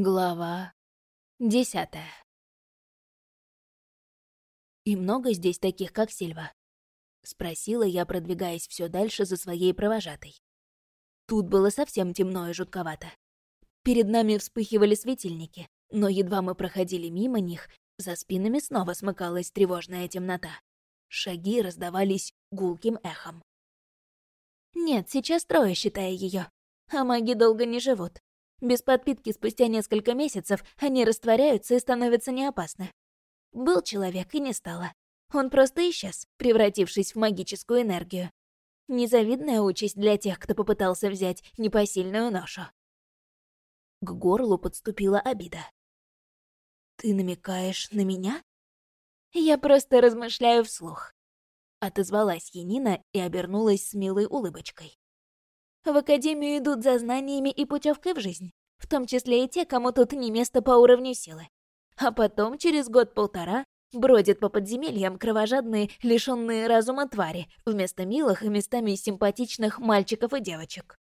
Глава десятая. «И много здесь таких, как Сильва?» — спросила я, продвигаясь все дальше за своей провожатой. Тут было совсем темно и жутковато. Перед нами вспыхивали светильники, но едва мы проходили мимо них, за спинами снова смыкалась тревожная темнота. Шаги раздавались гулким эхом. «Нет, сейчас трое, считая ее, а маги долго не живут», без подпитки спустя несколько месяцев они растворяются и становятся неопасны. Был человек и не стало. Он просто исчез, превратившись в магическую энергию. Незавидная участь для тех, кто попытался взять непосильную ношу. К горлу подступила обида. «Ты намекаешь на меня?» «Я просто размышляю вслух», — отозвалась Енина и обернулась с милой улыбочкой. В академию идут за знаниями и путевкой в жизнь, в том числе и те, кому тут не место по уровню силы. А потом, через год-полтора, бродят по подземельям кровожадные, лишенные разума твари, вместо милых и местами симпатичных мальчиков и девочек.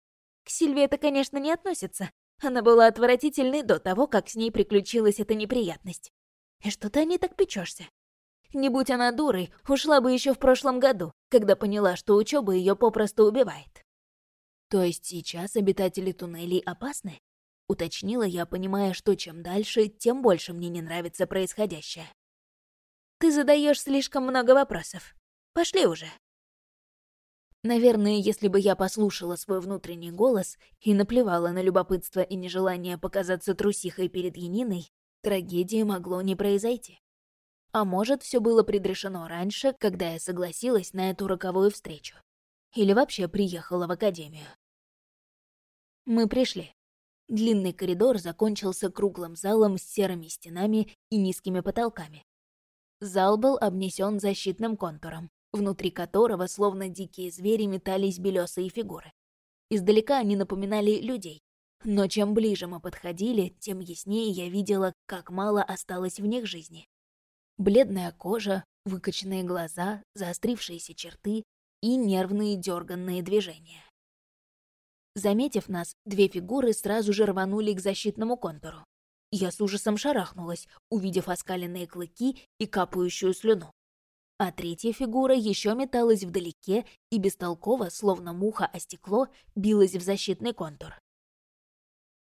К Сильве это, конечно, не относится. Она была отвратительной до того, как с ней приключилась эта неприятность. И что ты о ней так печешься? Не будь она дурой, ушла бы еще в прошлом году, когда поняла, что учеба ее попросту убивает. То есть сейчас обитатели туннелей опасны? Уточнила я, понимая, что чем дальше, тем больше мне не нравится происходящее. Ты задаешь слишком много вопросов. Пошли уже. Наверное, если бы я послушала свой внутренний голос и наплевала на любопытство и нежелание показаться трусихой перед Яниной, трагедии могло не произойти. А может, все было предрешено раньше, когда я согласилась на эту роковую встречу. Или вообще приехала в академию. Мы пришли. Длинный коридор закончился круглым залом с серыми стенами и низкими потолками. Зал был обнесен защитным контуром, внутри которого, словно дикие звери, метались белесые фигуры. Издалека они напоминали людей, но чем ближе мы подходили, тем яснее я видела, как мало осталось в них жизни. Бледная кожа, выкоченные глаза, заострившиеся черты и нервные дерганные движения. Заметив нас, две фигуры сразу же рванули к защитному контуру. Я с ужасом шарахнулась, увидев оскаленные клыки и капающую слюну. А третья фигура еще металась вдалеке и бестолково, словно муха о стекло, билась в защитный контур.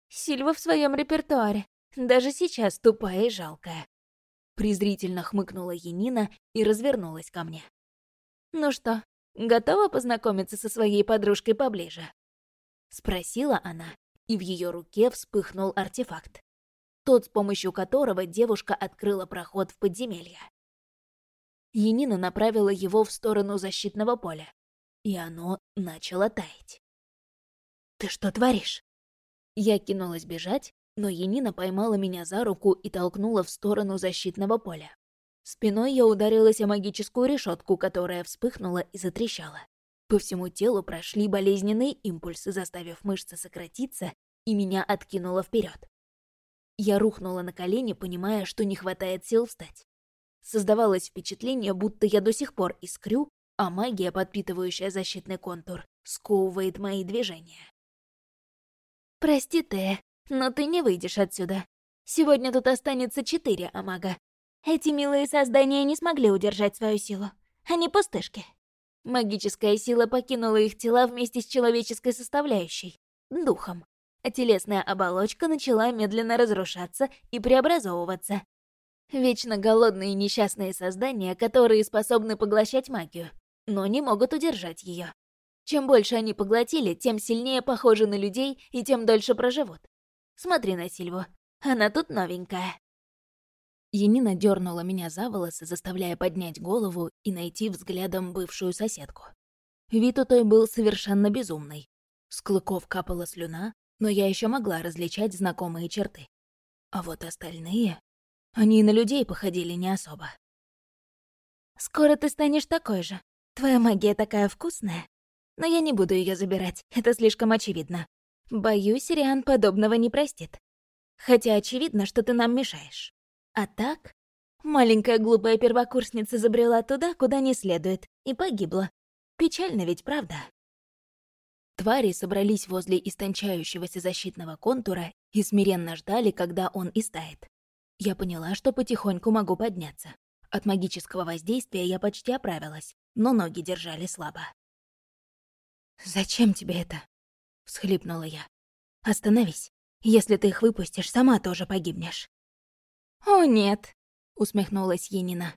Сильва в своем репертуаре. Даже сейчас тупая и жалкая. Презрительно хмыкнула Енина и развернулась ко мне. «Ну что, готова познакомиться со своей подружкой поближе?» Спросила она, и в ее руке вспыхнул артефакт. Тот, с помощью которого девушка открыла проход в подземелье. Енина направила его в сторону защитного поля, и оно начало таять. «Ты что творишь?» Я кинулась бежать, но Енина поймала меня за руку и толкнула в сторону защитного поля. Спиной я ударилась о магическую решетку, которая вспыхнула и затрещала. По всему телу прошли болезненные импульсы, заставив мышцы сократиться, и меня откинуло вперед. Я рухнула на колени, понимая, что не хватает сил встать. Создавалось впечатление, будто я до сих пор искрю, а магия, подпитывающая защитный контур, сковывает мои движения. «Прости, ты, но ты не выйдешь отсюда. Сегодня тут останется четыре амага. Эти милые создания не смогли удержать свою силу. Они пустышки». Магическая сила покинула их тела вместе с человеческой составляющей, духом, а телесная оболочка начала медленно разрушаться и преобразовываться. Вечно голодные несчастные создания, которые способны поглощать магию, но не могут удержать ее. Чем больше они поглотили, тем сильнее похожи на людей и тем дольше проживут. Смотри на Сильву, она тут новенькая. Енина дернула меня за волосы, заставляя поднять голову и найти взглядом бывшую соседку. Вид у той был совершенно безумный. С клыков капала слюна, но я еще могла различать знакомые черты. А вот остальные... Они на людей походили не особо. «Скоро ты станешь такой же. Твоя магия такая вкусная. Но я не буду ее забирать, это слишком очевидно. Боюсь, Риан подобного не простит. Хотя очевидно, что ты нам мешаешь. А так, маленькая глупая первокурсница забрела туда, куда не следует, и погибла. Печально ведь, правда? Твари собрались возле истончающегося защитного контура и смиренно ждали, когда он истает. Я поняла, что потихоньку могу подняться. От магического воздействия я почти оправилась, но ноги держали слабо. «Зачем тебе это?» — всхлипнула я. «Остановись. Если ты их выпустишь, сама тоже погибнешь». «О, нет!» — усмехнулась Енина.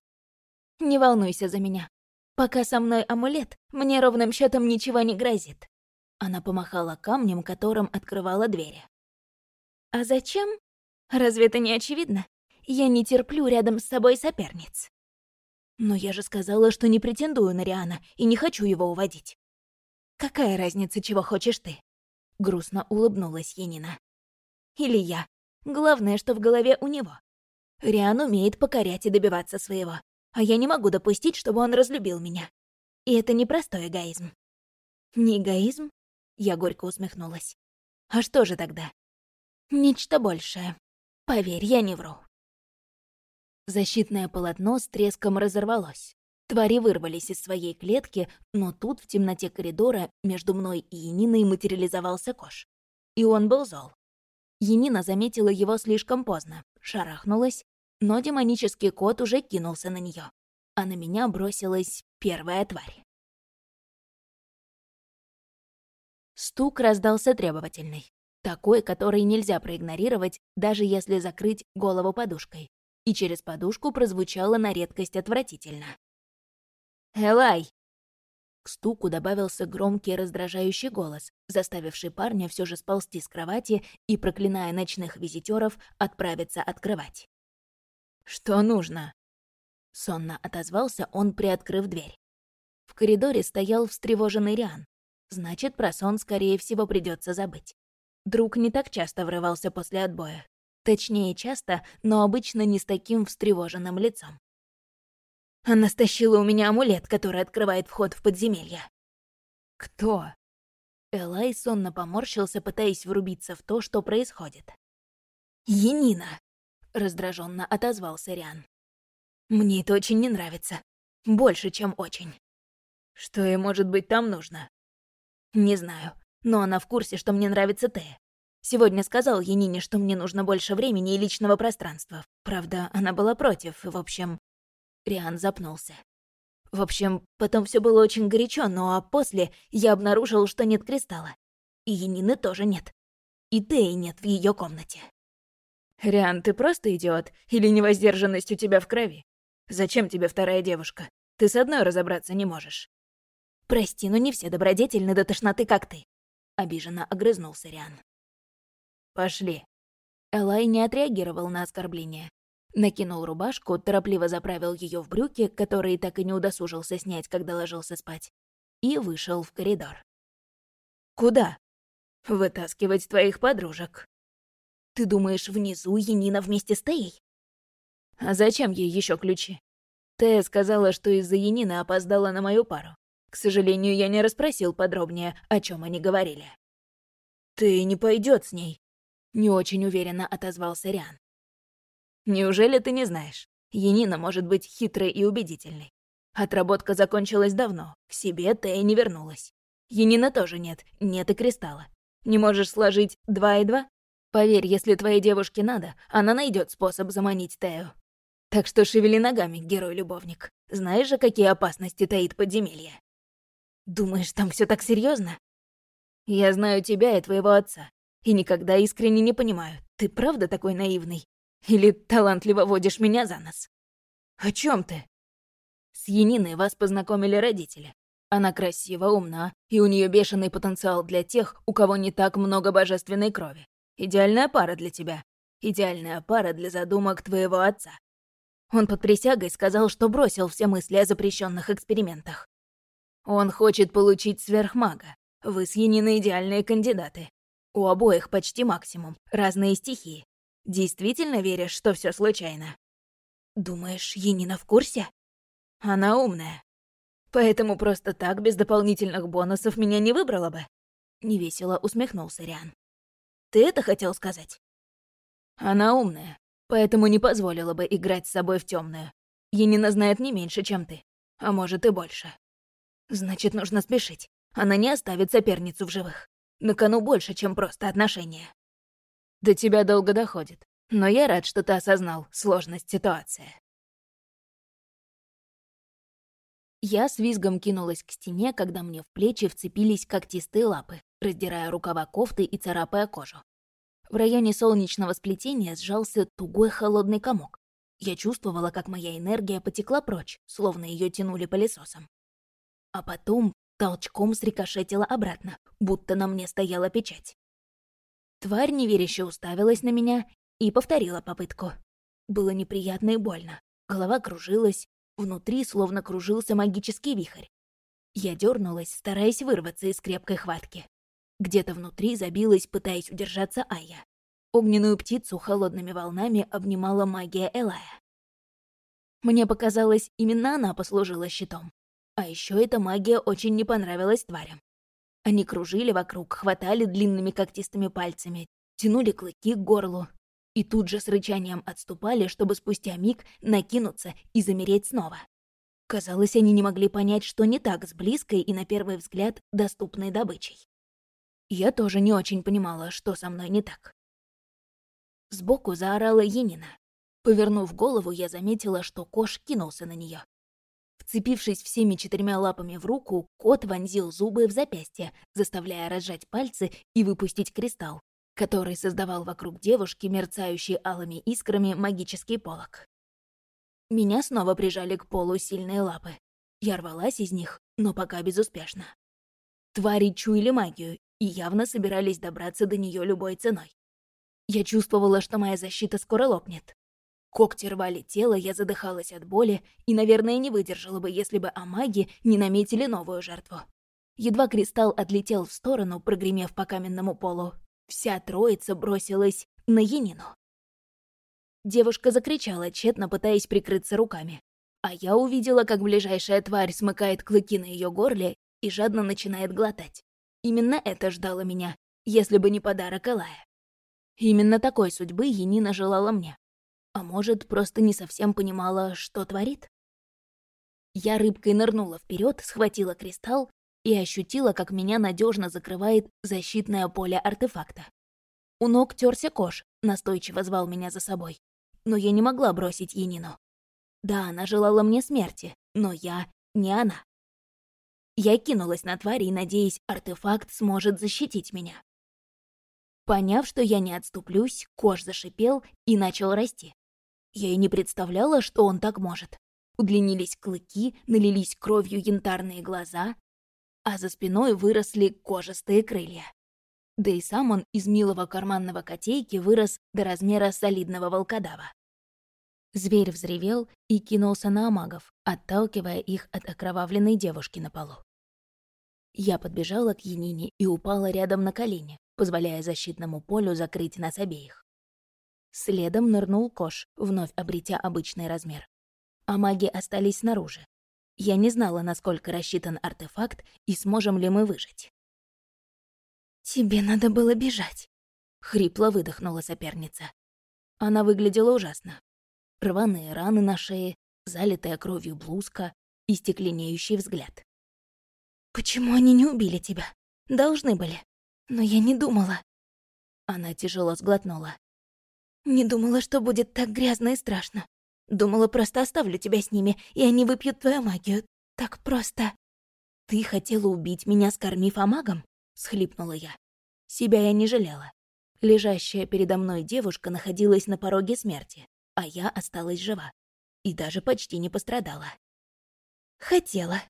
«Не волнуйся за меня. Пока со мной амулет, мне ровным счетом ничего не грозит». Она помахала камнем, которым открывала двери. «А зачем? Разве это не очевидно? Я не терплю рядом с собой соперниц». «Но я же сказала, что не претендую на Риана и не хочу его уводить». «Какая разница, чего хочешь ты?» Грустно улыбнулась Енина. «Или я. Главное, что в голове у него. Риан умеет покорять и добиваться своего, а я не могу допустить, чтобы он разлюбил меня. И это не простой эгоизм». «Не эгоизм?» Я горько усмехнулась. «А что же тогда?» «Нечто большее. Поверь, я не вру». Защитное полотно с треском разорвалось. Твари вырвались из своей клетки, но тут, в темноте коридора, между мной и Яниной материализовался Кош. И он был зол. Янина заметила его слишком поздно, шарахнулась, но демонический кот уже кинулся на нее, а на меня бросилась первая тварь. Стук раздался требовательный, такой, который нельзя проигнорировать, даже если закрыть голову подушкой. И через подушку прозвучало на редкость отвратительно. «Элай!» К стуку добавился громкий раздражающий голос, заставивший парня все же сползти с кровати и, проклиная ночных визитеров, отправиться открывать. «Что нужно?» Сонно отозвался он, приоткрыв дверь. В коридоре стоял встревоженный Риан. Значит, про сон, скорее всего, придется забыть. Друг не так часто врывался после отбоя. Точнее, часто, но обычно не с таким встревоженным лицом. Она стащила у меня амулет, который открывает вход в подземелье. Кто? Элай сонно поморщился, пытаясь врубиться в то, что происходит. «Енина!» — раздраженно отозвался Риан. «Мне это очень не нравится. Больше, чем очень. Что ей, может быть, там нужно?» «Не знаю, но она в курсе, что мне нравится Тея. Сегодня сказал Янине, что мне нужно больше времени и личного пространства. Правда, она была против, в общем, Риан запнулся. В общем, потом все было очень горячо, но а после я обнаружил, что нет кристалла. И Янины тоже нет. И Теи нет в ее комнате. «Риан, ты просто идиот? Или невоздержанность у тебя в крови? Зачем тебе вторая девушка? Ты с одной разобраться не можешь». «Прости, но не все добродетельны до тошноты, как ты», — обиженно огрызнулся Риан. «Пошли». Элай не отреагировал на оскорбление, Накинул рубашку, торопливо заправил ее в брюки, которые так и не удосужился снять, когда ложился спать, и вышел в коридор. «Куда?» «Вытаскивать твоих подружек». «Ты думаешь, внизу Енина вместе с Теей?» «А зачем ей еще ключи?» Тея сказала, что из-за Янины опоздала на мою пару. К сожалению, я не расспросил подробнее, о чем они говорили. «Ты не пойдет с ней», — не очень уверенно отозвался Риан. Неужели ты не знаешь? Енина может быть хитрой и убедительной. Отработка закончилась давно, к себе Тея не вернулась. Енина тоже нет, нет и кристалла. Не можешь сложить два и два? Поверь, если твоей девушке надо, она найдет способ заманить Тею. Так что шевели ногами, герой-любовник. Знаешь же, какие опасности таит подземелье? Думаешь, там все так серьезно? Я знаю тебя и твоего отца, и никогда искренне не понимаю, ты правда такой наивный? Или талантливо водишь меня за нос? О чем ты? С Яниной вас познакомили родители. Она красива, умна, и у нее бешеный потенциал для тех, у кого не так много божественной крови. Идеальная пара для тебя. Идеальная пара для задумок твоего отца. Он под присягой сказал, что бросил все мысли о запрещенных экспериментах. Он хочет получить сверхмага. Вы с Яниной идеальные кандидаты. У обоих почти максимум, разные стихии. Действительно веришь, что все случайно? Думаешь, Енина в курсе? Она умная. Поэтому просто так, без дополнительных бонусов, меня не выбрала бы. Невесело усмехнулся Риан. Ты это хотел сказать? Она умная, поэтому не позволила бы играть с собой в темную. Енина знает не меньше, чем ты, а может и больше. Значит, нужно спешить. Она не оставит соперницу в живых. На кону больше, чем просто отношения. До тебя долго доходит, но я рад, что ты осознал сложность ситуации. Я с визгом кинулась к стене, когда мне в плечи вцепились когтистые лапы, раздирая рукава кофты и царапая кожу. В районе солнечного сплетения сжался тугой холодный комок. Я чувствовала, как моя энергия потекла прочь, словно ее тянули пылесосом. А потом толчком срикошетила обратно, будто на мне стояла печать. Тварь неверяще уставилась на меня и повторила попытку. Было неприятно и больно. Голова кружилась, внутри словно кружился магический вихрь. Я дернулась, стараясь вырваться из крепкой хватки. Где-то внутри забилась, пытаясь удержаться Ая. Огненную птицу холодными волнами обнимала магия Элая. Мне показалось, именно она послужила щитом. А еще эта магия очень не понравилась тварям. Они кружили вокруг, хватали длинными когтистыми пальцами, тянули клыки к горлу и тут же с рычанием отступали, чтобы спустя миг накинуться и замереть снова. Казалось, они не могли понять, что не так с близкой и, на первый взгляд, доступной добычей. Я тоже не очень понимала, что со мной не так. Сбоку заорала Енина. Повернув голову, я заметила, что Кош кинулся на нее. Вцепившись всеми четырьмя лапами в руку, кот вонзил зубы в запястье, заставляя разжать пальцы и выпустить кристалл, который создавал вокруг девушки мерцающий алыми искрами магический полог. Меня снова прижали к полу сильные лапы. Я рвалась из них, но пока безуспешно. Твари чуяли магию и явно собирались добраться до нее любой ценой. Я чувствовала, что моя защита скоро лопнет. Когти рвали тело, я задыхалась от боли и, наверное, не выдержала бы, если бы амаги не наметили новую жертву. Едва кристалл отлетел в сторону, прогремев по каменному полу, вся троица бросилась на Енину. Девушка закричала, тщетно пытаясь прикрыться руками. А я увидела, как ближайшая тварь смыкает клыки на ее горле и жадно начинает глотать. Именно это ждало меня, если бы не подарок Элая. Именно такой судьбы Енина желала мне. А может, просто не совсем понимала, что творит? Я рыбкой нырнула вперед, схватила кристалл и ощутила, как меня надежно закрывает защитное поле артефакта. У ног терся кош, настойчиво звал меня за собой. Но я не могла бросить Енину. Да, она желала мне смерти, но я не она. Я кинулась на тварь и, надеясь, артефакт сможет защитить меня. Поняв, что я не отступлюсь, кош зашипел и начал расти. Я и не представляла, что он так может. Удлинились клыки, налились кровью янтарные глаза, а за спиной выросли кожистые крылья. Да и сам он из милого карманного котейки вырос до размера солидного волкодава. Зверь взревел и кинулся на амагов, отталкивая их от окровавленной девушки на полу. Я подбежала к Янине и упала рядом на колени, позволяя защитному полю закрыть нас обеих. Следом нырнул Кош, вновь обретя обычный размер. А маги остались снаружи. Я не знала, насколько рассчитан артефакт и сможем ли мы выжить. «Тебе надо было бежать», — хрипло выдохнула соперница. Она выглядела ужасно. Рваные раны на шее, залитая кровью блузка и стекленеющий взгляд. «Почему они не убили тебя? Должны были. Но я не думала». Она тяжело сглотнула. Не думала, что будет так грязно и страшно. Думала, просто оставлю тебя с ними, и они выпьют твою магию. Так просто. Ты хотела убить меня, скормив амагом? Схлипнула я. Себя я не жалела. Лежащая передо мной девушка находилась на пороге смерти, а я осталась жива. И даже почти не пострадала. Хотела.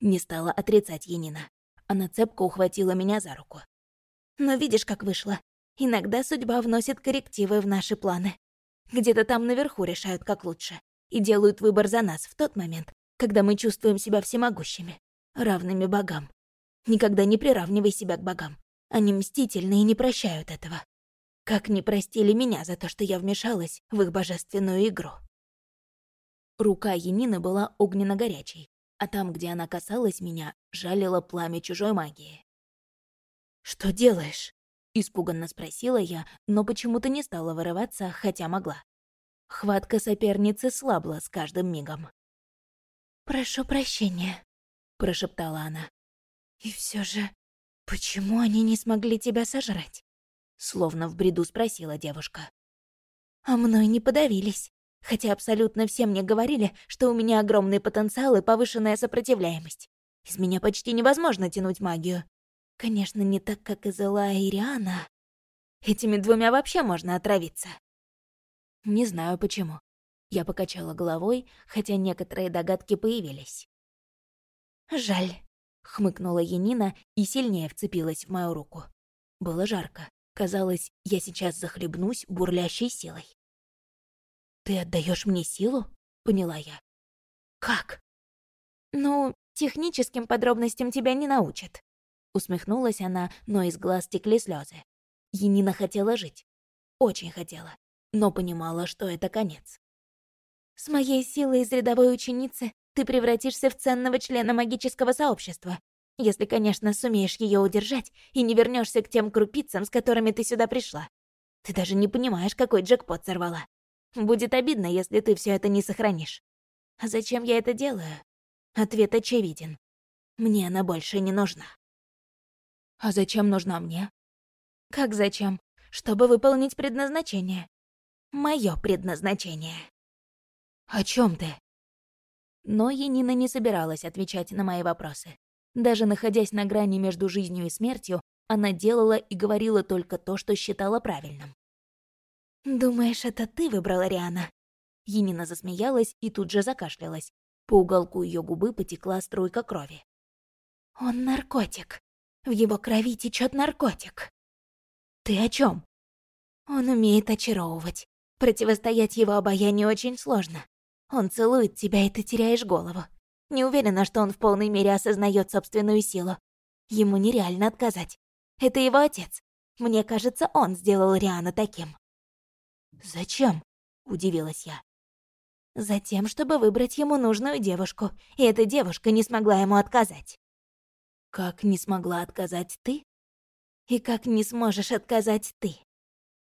Не стала отрицать Енина. Она цепко ухватила меня за руку. Но видишь, как вышло. Иногда судьба вносит коррективы в наши планы. Где-то там наверху решают, как лучше. И делают выбор за нас в тот момент, когда мы чувствуем себя всемогущими, равными богам. Никогда не приравнивай себя к богам. Они мстительны и не прощают этого. Как не простили меня за то, что я вмешалась в их божественную игру. Рука Янины была огненно-горячей, а там, где она касалась меня, жалило пламя чужой магии. «Что делаешь?» Испуганно спросила я, но почему-то не стала вырываться, хотя могла. Хватка соперницы слабла с каждым мигом. «Прошу прощения», — прошептала она. И все же, почему они не смогли тебя сожрать? Словно в бреду спросила девушка. А мной не подавились. Хотя абсолютно все мне говорили, что у меня огромный потенциал и повышенная сопротивляемость. Из меня почти невозможно тянуть магию. Конечно, не так, как из Элла и. Этими двумя вообще можно отравиться. Не знаю почему. Я покачала головой, хотя некоторые догадки появились. «Жаль», — хмыкнула Янина и сильнее вцепилась в мою руку. Было жарко. Казалось, я сейчас захлебнусь бурлящей силой. «Ты отдаешь мне силу?» — поняла я. «Как?» «Ну, техническим подробностям тебя не научат», — усмехнулась она, но из глаз текли слезы. Енина хотела жить. Очень хотела, но понимала, что это конец. «С моей силой из рядовой ученицы ты превратишься в ценного члена магического сообщества, если, конечно, сумеешь ее удержать и не вернешься к тем крупицам, с которыми ты сюда пришла. Ты даже не понимаешь, какой джекпот сорвала. Будет обидно, если ты все это не сохранишь. А зачем я это делаю? Ответ очевиден. Мне она больше не нужна. А зачем нужна мне? Как зачем? Чтобы выполнить предназначение. Моё предназначение. О чем ты? Но Енина не собиралась отвечать на мои вопросы. Даже находясь на грани между жизнью и смертью, она делала и говорила только то, что считала правильным. «Думаешь, это ты выбрала Риана?» Енина засмеялась и тут же закашлялась. По уголку ее губы потекла струйка крови. «Он наркотик. В его крови течет наркотик». «Ты о чем? «Он умеет очаровывать. Противостоять его обаянию очень сложно. Он целует тебя, и ты теряешь голову. Не уверена, что он в полной мере осознает собственную силу. Ему нереально отказать. Это его отец. Мне кажется, он сделал Риана таким. «Зачем?» — удивилась я. «Затем, чтобы выбрать ему нужную девушку, и эта девушка не смогла ему отказать». «Как не смогла отказать ты?» «И как не сможешь отказать ты?»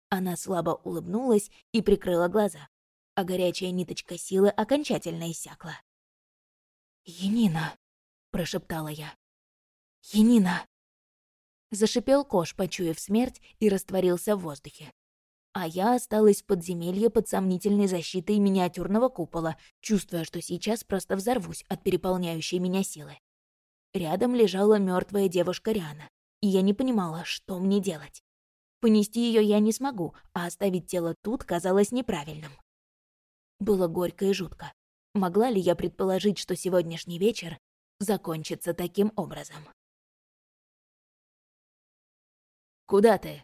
Она слабо улыбнулась и прикрыла глаза, а горячая ниточка силы окончательно иссякла. «Енина!» — прошептала я. «Енина!» Зашипел Кош, почуяв смерть, и растворился в воздухе а я осталась в подземелье под сомнительной защитой миниатюрного купола, чувствуя, что сейчас просто взорвусь от переполняющей меня силы. Рядом лежала мертвая девушка Риана, и я не понимала, что мне делать. Понести ее я не смогу, а оставить тело тут казалось неправильным. Было горько и жутко. Могла ли я предположить, что сегодняшний вечер закончится таким образом? «Куда ты?»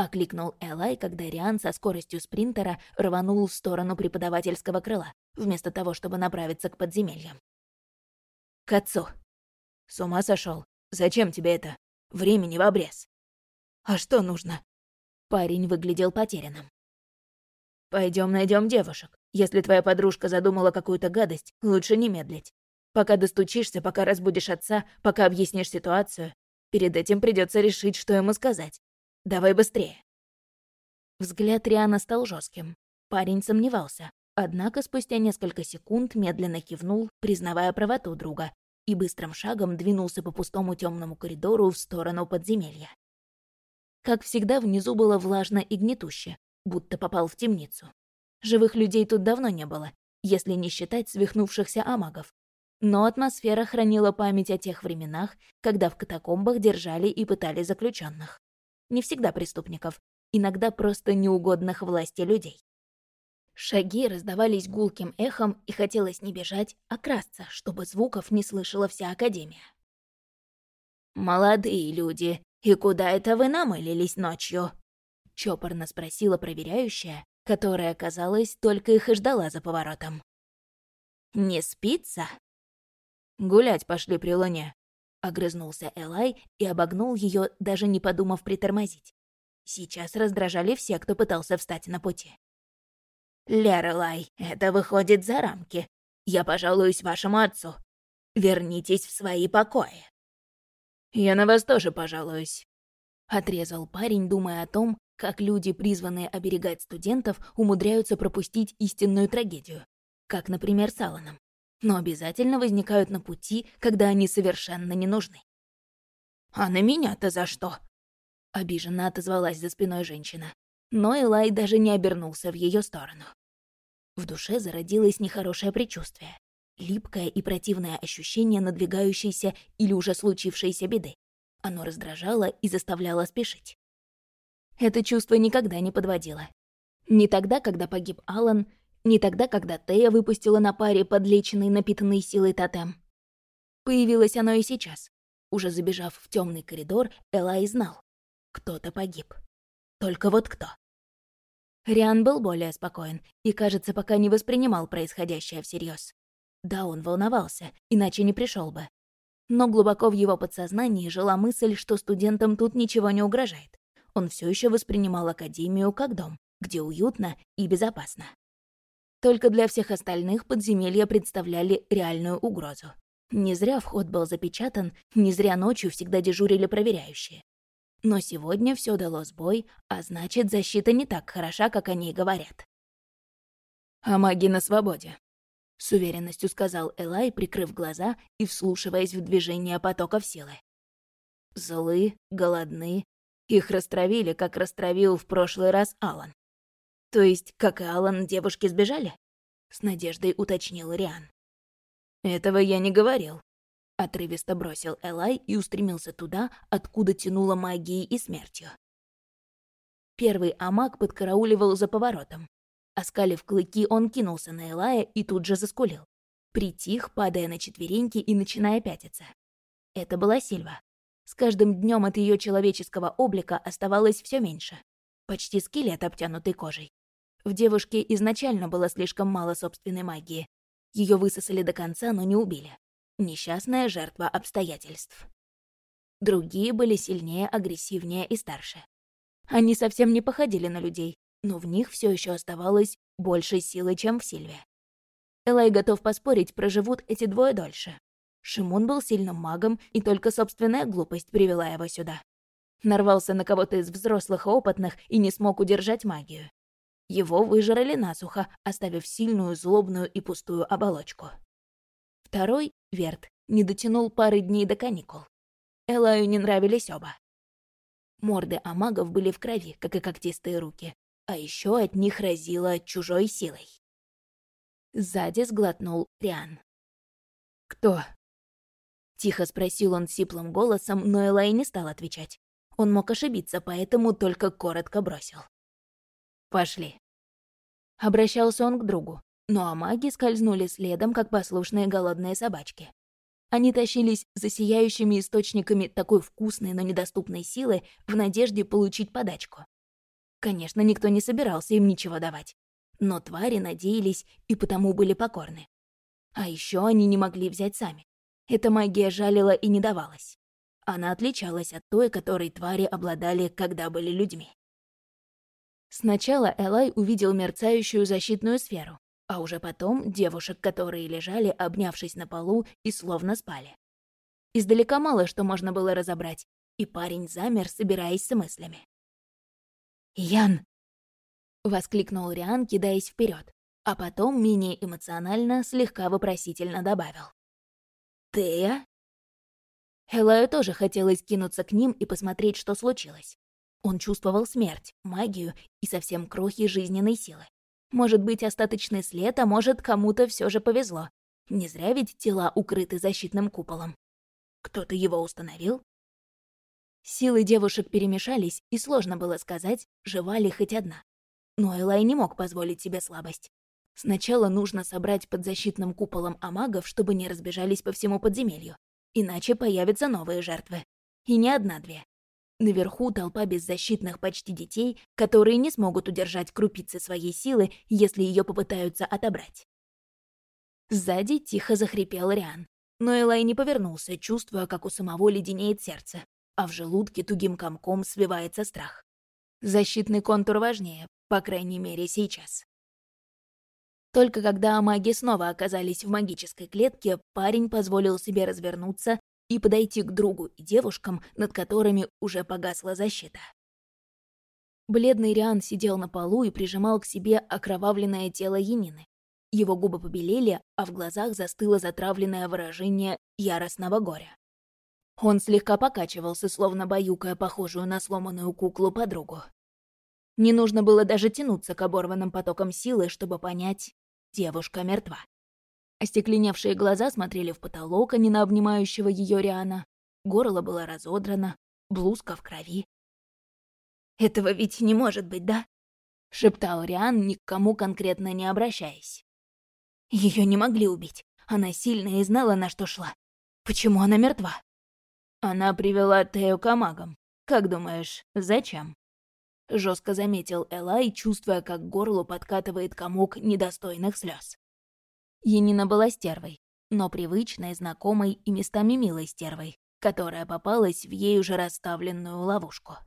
окликнул Элай, когда Риан со скоростью спринтера рванул в сторону преподавательского крыла, вместо того, чтобы направиться к подземельям. «К отцу!» «С ума сошел? Зачем тебе это? Времени в обрез!» «А что нужно?» Парень выглядел потерянным. Пойдем найдем девушек. Если твоя подружка задумала какую-то гадость, лучше не медлить. Пока достучишься, пока разбудишь отца, пока объяснишь ситуацию, перед этим придется решить, что ему сказать. Давай быстрее!» Взгляд Риана стал жестким. Парень сомневался, однако спустя несколько секунд медленно кивнул, признавая правоту друга, и быстрым шагом двинулся по пустому темному коридору в сторону подземелья. Как всегда, внизу было влажно и гнетуще, будто попал в темницу. Живых людей тут давно не было, если не считать свихнувшихся амагов. Но атмосфера хранила память о тех временах, когда в катакомбах держали и пытали заключенных не всегда преступников, иногда просто неугодных власти людей. Шаги раздавались гулким эхом, и хотелось не бежать, а красться, чтобы звуков не слышала вся Академия. «Молодые люди, и куда это вы намылились ночью?» — чопорно спросила проверяющая, которая, казалось, только их и ждала за поворотом. «Не спится?» «Гулять пошли при луне», Огрызнулся Элай и обогнул ее, даже не подумав притормозить. Сейчас раздражали все, кто пытался встать на пути. «Лерелай, это выходит за рамки. Я пожалуюсь вашему отцу. Вернитесь в свои покои». «Я на вас тоже пожалуюсь», — отрезал парень, думая о том, как люди, призванные оберегать студентов, умудряются пропустить истинную трагедию, как, например, с Алланом но обязательно возникают на пути, когда они совершенно не нужны. «А на меня-то за что?» Обиженно отозвалась за спиной женщина. Но Элай даже не обернулся в ее сторону. В душе зародилось нехорошее предчувствие. Липкое и противное ощущение надвигающейся или уже случившейся беды. Оно раздражало и заставляло спешить. Это чувство никогда не подводило. Не тогда, когда погиб Алан, не тогда, когда Тея выпустила на паре подлеченный, напитанный силой тотем. Появилось оно и сейчас. Уже забежав в темный коридор, Элай знал. Кто-то погиб. Только вот кто. Риан был более спокоен и, кажется, пока не воспринимал происходящее всерьез. Да, он волновался, иначе не пришел бы. Но глубоко в его подсознании жила мысль, что студентам тут ничего не угрожает. Он все еще воспринимал Академию как дом, где уютно и безопасно. Только для всех остальных подземелья представляли реальную угрозу. Не зря вход был запечатан, не зря ночью всегда дежурили проверяющие. Но сегодня все дало сбой, а значит, защита не так хороша, как они говорят. «А маги на свободе», — с уверенностью сказал Элай, прикрыв глаза и вслушиваясь в движение потоков силы. Злы, голодны, их растравили, как растравил в прошлый раз Алан. То есть, как и Алан, девушки сбежали? С надеждой уточнил Риан. Этого я не говорил. Отрывисто бросил Элай и устремился туда, откуда тянуло магией и смертью. Первый амак подкарауливал за поворотом. Оскалив клыки, он кинулся на Элая и тут же заскулил. Притих, падая на четвереньки и начиная пятиться. Это была Сильва. С каждым днем от ее человеческого облика оставалось все меньше. Почти скелет, обтянутый кожей. В девушке изначально было слишком мало собственной магии. Ее высосали до конца, но не убили. Несчастная жертва обстоятельств. Другие были сильнее, агрессивнее и старше. Они совсем не походили на людей, но в них все еще оставалось больше силы, чем в Сильве. Элай готов поспорить, проживут эти двое дольше. Шимон был сильным магом, и только собственная глупость привела его сюда. Нарвался на кого-то из взрослых и опытных и не смог удержать магию. Его выжрали насухо, оставив сильную, злобную и пустую оболочку. Второй, Верт, не дотянул пары дней до каникул. Элаю не нравились оба. Морды амагов были в крови, как и когтистые руки, а еще от них разило чужой силой. Сзади сглотнул Риан. «Кто?» Тихо спросил он сиплым голосом, но Элай не стал отвечать. Он мог ошибиться, поэтому только коротко бросил. «Пошли». Обращался он к другу, ну а маги скользнули следом, как послушные голодные собачки. Они тащились за сияющими источниками такой вкусной, но недоступной силы в надежде получить подачку. Конечно, никто не собирался им ничего давать. Но твари надеялись и потому были покорны. А еще они не могли взять сами. Эта магия жалила и не давалась. Она отличалась от той, которой твари обладали, когда были людьми. Сначала Элай увидел мерцающую защитную сферу, а уже потом девушек, которые лежали, обнявшись на полу и словно спали. Издалека мало что можно было разобрать, и парень замер, собираясь с мыслями. «Ян!» — воскликнул Риан, кидаясь вперед, а потом менее эмоционально, слегка вопросительно добавил. «Тея?» Элаю тоже хотелось кинуться к ним и посмотреть, что случилось. Он чувствовал смерть, магию и совсем крохи жизненной силы. Может быть, остаточный след, а может, кому-то все же повезло. Не зря ведь тела укрыты защитным куполом. Кто-то его установил? Силы девушек перемешались, и сложно было сказать, жива ли хоть одна. Но Элай не мог позволить себе слабость. Сначала нужно собрать под защитным куполом амагов, чтобы не разбежались по всему подземелью. Иначе появятся новые жертвы. И не одна-две. Наверху толпа беззащитных почти детей, которые не смогут удержать крупицы своей силы, если ее попытаются отобрать. Сзади тихо захрипел Риан, но Элай не повернулся, чувствуя, как у самого леденеет сердце, а в желудке тугим комком свивается страх. Защитный контур важнее, по крайней мере, сейчас. Только когда маги снова оказались в магической клетке, парень позволил себе развернуться и подойти к другу и девушкам, над которыми уже погасла защита. Бледный Риан сидел на полу и прижимал к себе окровавленное тело Янины. Его губы побелели, а в глазах застыло затравленное выражение яростного горя. Он слегка покачивался, словно баюкая похожую на сломанную куклу подругу. Не нужно было даже тянуться к оборванным потокам силы, чтобы понять — девушка мертва. Остекленевшие глаза смотрели в потолок, а не на обнимающего ее Риана. Горло было разодрано, блузка в крови. «Этого ведь не может быть, да?» — шептал Риан, ни к кому конкретно не обращаясь. Ее не могли убить. Она сильная и знала, на что шла. Почему она мертва? Она привела Тео к амагам. Как думаешь, зачем? Жестко заметил Элай, чувствуя, как горло подкатывает комок недостойных слез. Енина была стервой, но привычной, знакомой и местами милой стервой, которая попалась в ей уже расставленную ловушку.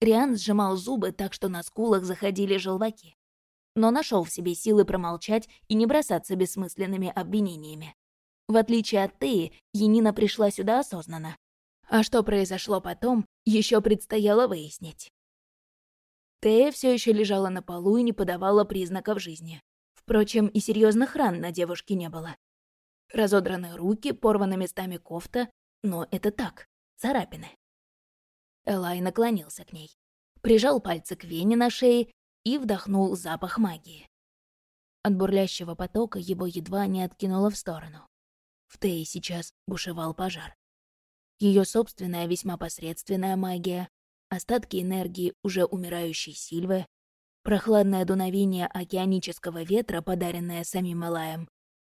Риан сжимал зубы так, что на скулах заходили желваки, но нашел в себе силы промолчать и не бросаться бессмысленными обвинениями. В отличие от Теи, Енина пришла сюда осознанно. А что произошло потом, еще предстояло выяснить. Тея все еще лежала на полу и не подавала признаков жизни. Впрочем, и серьезных ран на девушке не было. Разодраны руки, порваны местами кофта, но это так, царапины. Элай наклонился к ней, прижал пальцы к вене на шее и вдохнул запах магии. От бурлящего потока его едва не откинуло в сторону. В Тее сейчас бушевал пожар. Ее собственная весьма посредственная магия, остатки энергии уже умирающей Сильвы, прохладное дуновение океанического ветра, подаренное самим Элаем,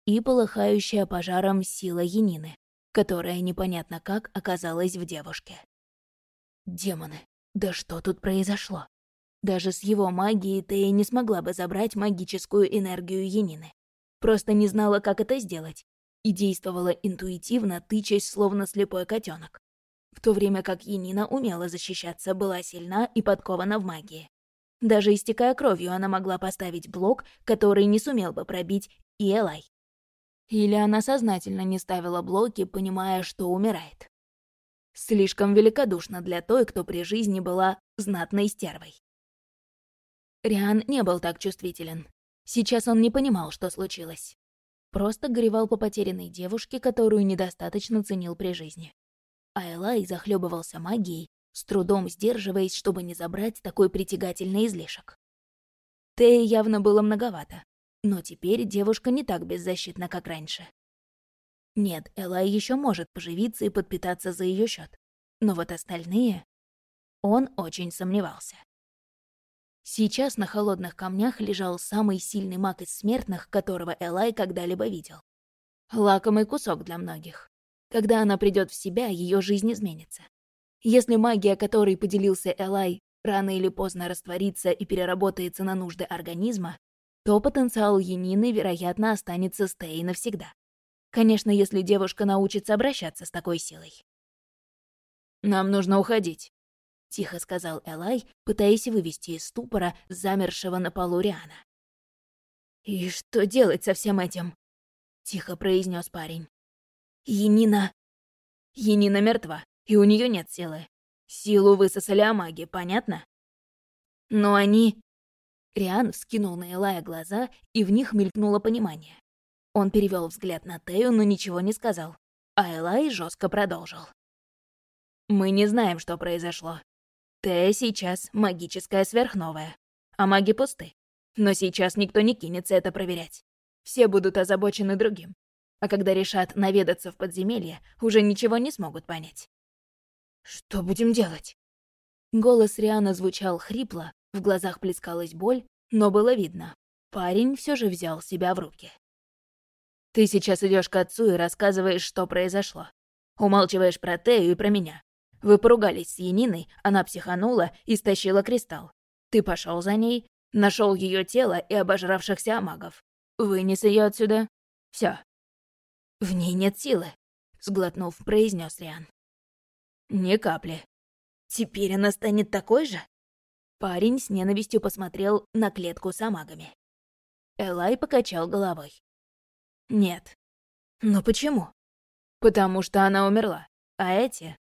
и полыхающая пожаром сила Янины, которая непонятно как оказалась в девушке. Демоны, да что тут произошло? Даже с его магией Тея не смогла бы забрать магическую энергию Янины. Просто не знала, как это сделать, и действовала интуитивно, тычась, словно слепой котенок. В то время как Янина умела защищаться, была сильна и подкована в магии. Даже истекая кровью, она могла поставить блок, который не сумел бы пробить и Элай. Или она сознательно не ставила блоки, понимая, что умирает. Слишком великодушно для той, кто при жизни была знатной стервой. Риан не был так чувствителен. Сейчас он не понимал, что случилось. Просто горевал по потерянной девушке, которую недостаточно ценил при жизни. А Элай захлебывался магией, с трудом сдерживаясь, чтобы не забрать такой притягательный излишек. Теи явно было многовато, но теперь девушка не так беззащитна, как раньше. Нет, Элай еще может поживиться и подпитаться за ее счет. Но вот остальные... Он очень сомневался. Сейчас на холодных камнях лежал самый сильный маг из смертных, которого Элай когда-либо видел. Лакомый кусок для многих. Когда она придет в себя, ее жизнь изменится. Если магия, которой поделился Элай, рано или поздно растворится и переработается на нужды организма, то потенциал Янины, вероятно, останется с Тей навсегда. Конечно, если девушка научится обращаться с такой силой. «Нам нужно уходить», — тихо сказал Элай, пытаясь вывести из ступора замершего на полу Риана. «И что делать со всем этим?» — тихо произнес парень. «Енина...» «Енина мертва, и у нее нет силы. Силу высосали амаги, понятно?» «Но они...» Риан вскинул на Элая глаза, и в них мелькнуло понимание. Он перевел взгляд на Тею, но ничего не сказал. А Элай жестко продолжил. «Мы не знаем, что произошло. Тея сейчас магическая сверхновая, а маги пусты. Но сейчас никто не кинется это проверять. Все будут озабочены другим. А когда решат наведаться в подземелье, уже ничего не смогут понять. «Что будем делать?» Голос Риана звучал хрипло, в глазах плескалась боль, но было видно. Парень все же взял себя в руки. Ты сейчас идешь к отцу и рассказываешь, что произошло. Умалчиваешь про Тею и про меня. Вы поругались с Яниной, она психанула и стащила кристалл. Ты пошел за ней, нашел ее тело и обожравшихся магов. Вынес ее отсюда. Все. В ней нет силы, сглотнув, произнес Риан. Ни капли. Теперь она станет такой же? Парень с ненавистью посмотрел на клетку с амагами. Элай покачал головой. Нет. Но почему? Потому что она умерла. А эти...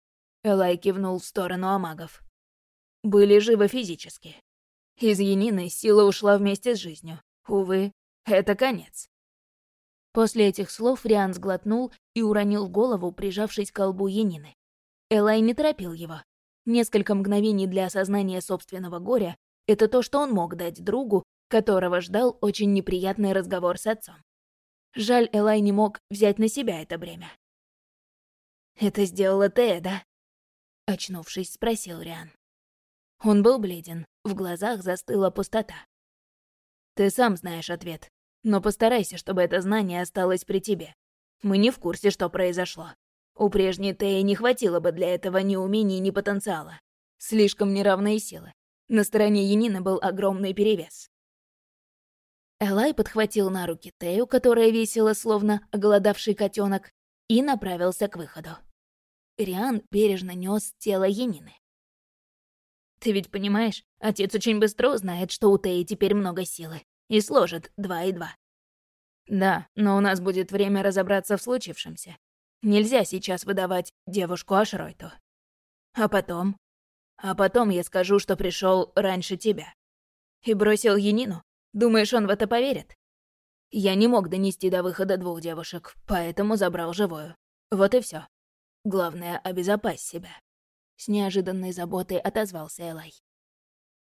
Элай кивнул в сторону амагов. Были живы физически. Из Янины сила ушла вместе с жизнью. Увы, это конец. После этих слов Риан сглотнул и уронил голову, прижавшись к колбу Янины. Элай не торопил его. Несколько мгновений для осознания собственного горя — это то, что он мог дать другу, которого ждал очень неприятный разговор с отцом. Жаль, Элай не мог взять на себя это бремя. «Это сделала Тея, да?» Очнувшись, спросил Риан. Он был бледен, в глазах застыла пустота. «Ты сам знаешь ответ, но постарайся, чтобы это знание осталось при тебе. Мы не в курсе, что произошло. У прежней Теи не хватило бы для этого ни умений, ни потенциала. Слишком неравные силы. На стороне Янины был огромный перевес. Элай подхватил на руки Тею, которая весила, словно оголодавший котенок, и направился к выходу. Риан бережно нес тело Янины. «Ты ведь понимаешь, отец очень быстро узнает, что у Теи теперь много силы, и сложит два и два. Да, но у нас будет время разобраться в случившемся. Нельзя сейчас выдавать девушку Ашройту. А потом? А потом я скажу, что пришел раньше тебя. И бросил Янину? Думаешь, он в это поверит? Я не мог донести до выхода двух девушек, поэтому забрал живую. Вот и все. Главное, обезопась себя. С неожиданной заботой отозвался Элай.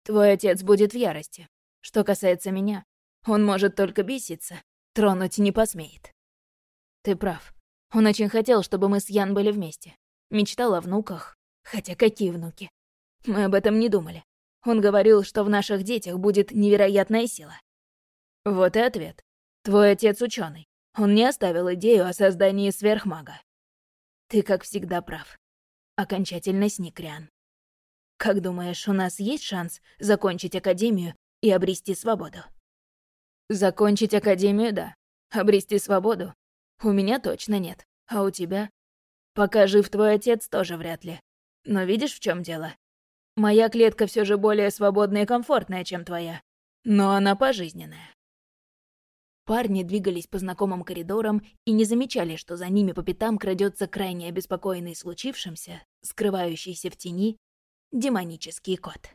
Твой отец будет в ярости. Что касается меня, он может только беситься, тронуть не посмеет. Ты прав. Он очень хотел, чтобы мы с Ян были вместе. Мечтал о внуках. Хотя какие внуки? Мы об этом не думали. Он говорил, что в наших детях будет невероятная сила. Вот и ответ. Твой отец ученый. Он не оставил идею о создании сверхмага. Ты, как всегда, прав. Окончательно сник Риан. Как думаешь, у нас есть шанс закончить Академию и обрести свободу? Закончить Академию, да. Обрести свободу? У меня точно нет. А у тебя? Пока жив твой отец, тоже вряд ли. Но видишь, в чем дело? Моя клетка все же более свободная и комфортная, чем твоя. Но она пожизненная. Парни двигались по знакомым коридорам и не замечали, что за ними по пятам крадется крайне обеспокоенный случившимся, скрывающийся в тени, демонический кот.